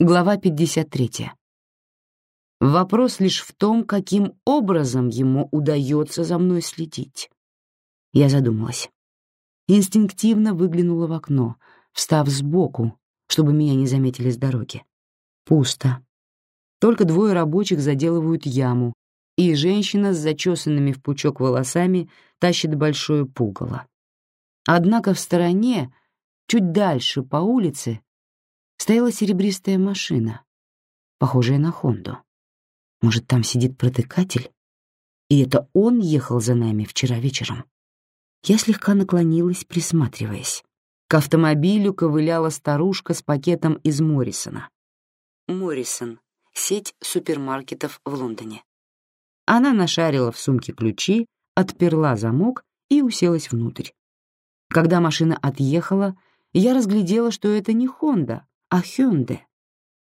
Глава 53. Вопрос лишь в том, каким образом ему удается за мной следить. Я задумалась. Инстинктивно выглянула в окно, встав сбоку, чтобы меня не заметили с дороги. Пусто. Только двое рабочих заделывают яму, и женщина с зачесанными в пучок волосами тащит большое пугало. Однако в стороне, чуть дальше по улице, стояла серебристая машина, похожая на Хонду. Может, там сидит протыкатель? И это он ехал за нами вчера вечером. Я слегка наклонилась, присматриваясь. К автомобилю ковыляла старушка с пакетом из Моррисона. Моррисон — сеть супермаркетов в Лондоне. Она нашарила в сумке ключи, отперла замок и уселась внутрь. Когда машина отъехала, я разглядела, что это не Хонда, а Хёнде.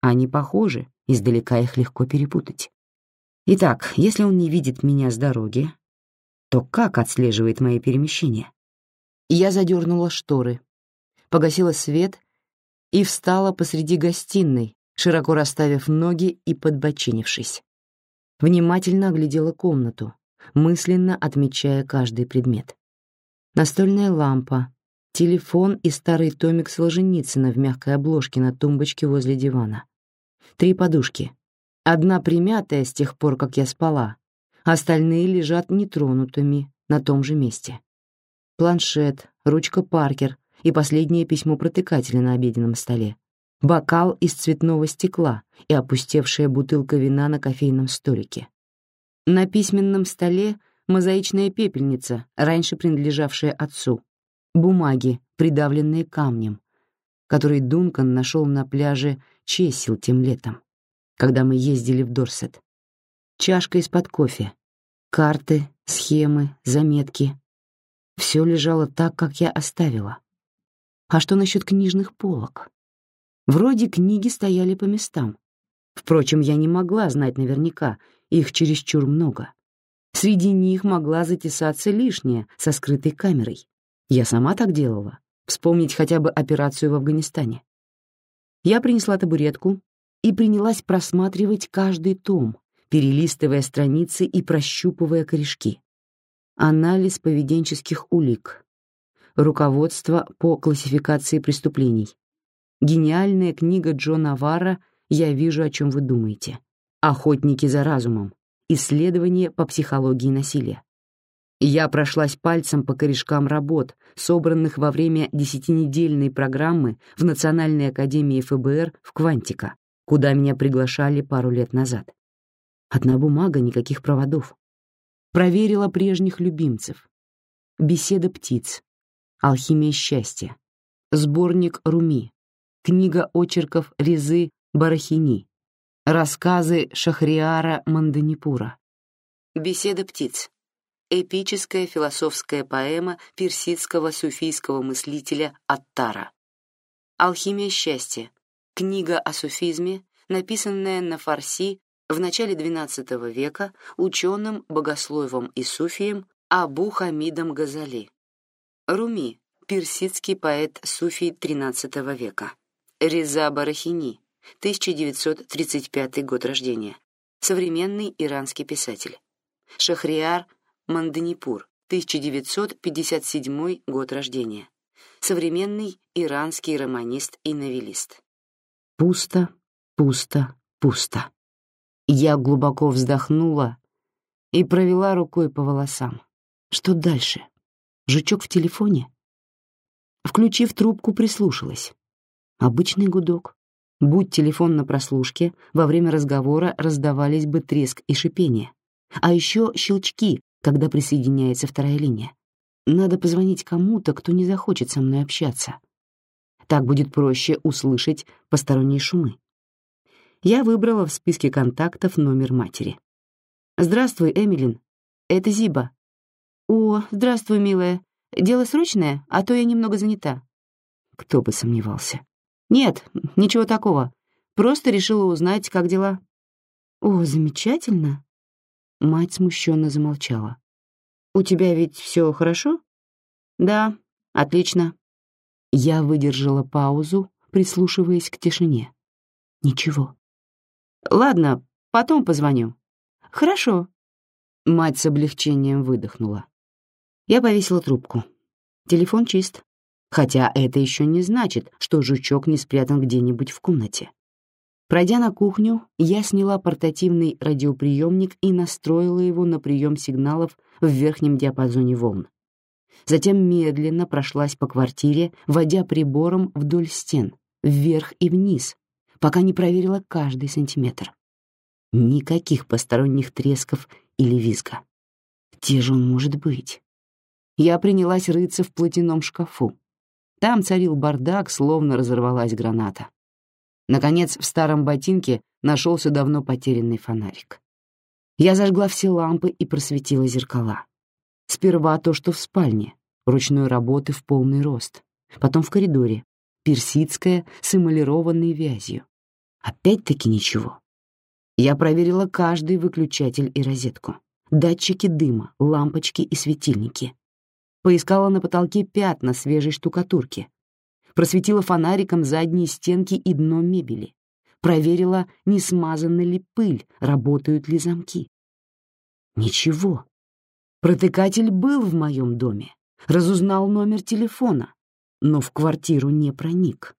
Они похожи, издалека их легко перепутать. Итак, если он не видит меня с дороги, то как отслеживает мои перемещения? Я задернула шторы, погасила свет и встала посреди гостиной, широко расставив ноги и подбочинившись. Внимательно оглядела комнату, мысленно отмечая каждый предмет. Настольная лампа, телефон и старый томик Солженицына в мягкой обложке на тумбочке возле дивана. Три подушки. Одна примятая с тех пор, как я спала, остальные лежат нетронутыми на том же месте. Планшет, ручка Паркер и последнее письмо протыкателя на обеденном столе. Бокал из цветного стекла и опустевшая бутылка вина на кофейном столике. На письменном столе мозаичная пепельница, раньше принадлежавшая отцу, бумаги, придавленные камнем, который Дункан нашел на пляже Чесил тем летом, когда мы ездили в Дорсет. Чашка из-под кофе, карты, схемы, заметки. Все лежало так, как я оставила. А что насчет книжных полок? Вроде книги стояли по местам. Впрочем, я не могла знать наверняка, их чересчур много. Среди них могла затесаться лишняя со скрытой камерой. Я сама так делала. Вспомнить хотя бы операцию в Афганистане. Я принесла табуретку и принялась просматривать каждый том, перелистывая страницы и прощупывая корешки. Анализ поведенческих улик. Руководство по классификации преступлений. Гениальная книга Джона Вара «Я вижу, о чем вы думаете». Охотники за разумом. Исследование по психологии насилия. Я прошлась пальцем по корешкам работ, собранных во время десятинедельной программы в Национальной академии ФБР в Квантика, куда меня приглашали пару лет назад. Одна бумага, никаких проводов. Проверила прежних любимцев. Беседа птиц. Алхимия счастья. Сборник Руми. Книга очерков Резы Барахини. Рассказы Шахриара Манданипура. Беседа птиц эпическая философская поэма персидского суфийского мыслителя Аттара. Алхимия счастья. Книга о суфизме, написанная на фарси в начале XII века ученым, богословом и суфием Абу Хамидом Газали. Руми, персидский поэт-суфий XIII века. Реза Барахини, 1935 год рождения. Современный иранский писатель. Шахриар Манданипур, 1957 год рождения. Современный иранский романист и новеллист. Пусто, пусто, пусто. Я глубоко вздохнула и провела рукой по волосам. Что дальше? Жучок в телефоне? Включив трубку, прислушалась. Обычный гудок. Будь телефон на прослушке, во время разговора раздавались бы треск и шипение. А еще щелчки, когда присоединяется вторая линия. Надо позвонить кому-то, кто не захочет со мной общаться. Так будет проще услышать посторонние шумы. Я выбрала в списке контактов номер матери. «Здравствуй, Эмилин. Это Зиба». «О, здравствуй, милая. Дело срочное, а то я немного занята». Кто бы сомневался. «Нет, ничего такого. Просто решила узнать, как дела». «О, замечательно. Мать смущенно замолчала. «У тебя ведь все хорошо?» «Да, отлично». Я выдержала паузу, прислушиваясь к тишине. Ничего. Ладно, потом позвоню. Хорошо. Мать с облегчением выдохнула. Я повесила трубку. Телефон чист. Хотя это еще не значит, что жучок не спрятан где-нибудь в комнате. Пройдя на кухню, я сняла портативный радиоприемник и настроила его на прием сигналов в верхнем диапазоне волн. Затем медленно прошлась по квартире, водя прибором вдоль стен, вверх и вниз, пока не проверила каждый сантиметр. Никаких посторонних тресков или визга. Где же он может быть? Я принялась рыться в платяном шкафу. Там царил бардак, словно разорвалась граната. Наконец, в старом ботинке нашелся давно потерянный фонарик. Я зажгла все лампы и просветила зеркала. Сперва то, что в спальне, ручной работы в полный рост. Потом в коридоре, персидская с эмалированной вязью. Опять-таки ничего. Я проверила каждый выключатель и розетку, датчики дыма, лампочки и светильники. Поискала на потолке пятна свежей штукатурки, просветила фонариком задние стенки и дно мебели, проверила, не смазана ли пыль, работают ли замки. Ничего. Протыкатель был в моем доме, разузнал номер телефона, но в квартиру не проник.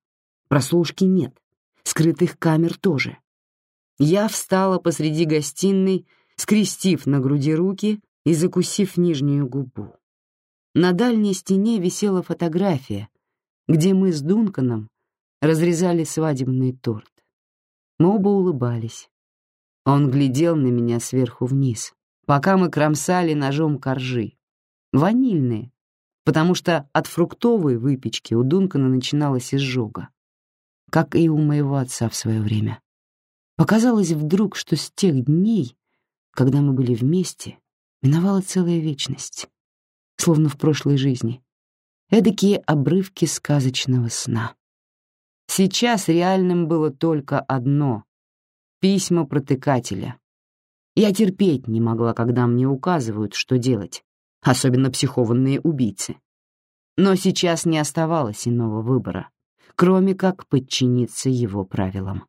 Прослушки нет, скрытых камер тоже. Я встала посреди гостиной, скрестив на груди руки и закусив нижнюю губу. На дальней стене висела фотография, где мы с Дунканом разрезали свадебный торт. Мы оба улыбались. Он глядел на меня сверху вниз, пока мы кромсали ножом коржи. Ванильные, потому что от фруктовой выпечки у Дункана начиналась изжога, как и у моего отца в свое время. Показалось вдруг, что с тех дней, когда мы были вместе, миновала целая вечность, словно в прошлой жизни — эдакие обрывки сказочного сна. Сейчас реальным было только одно — письма протыкателя. Я терпеть не могла, когда мне указывают, что делать, особенно психованные убийцы. Но сейчас не оставалось иного выбора, кроме как подчиниться его правилам.